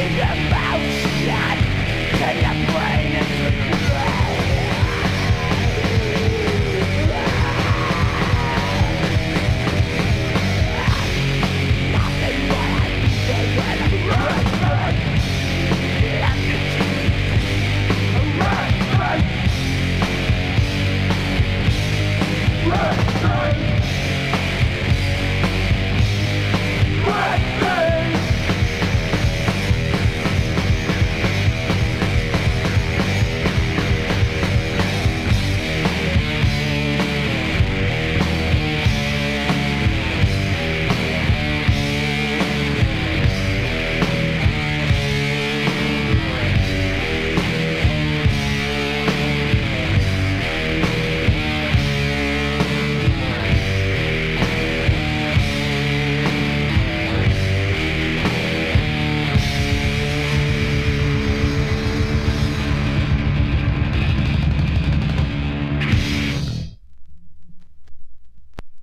Yeah.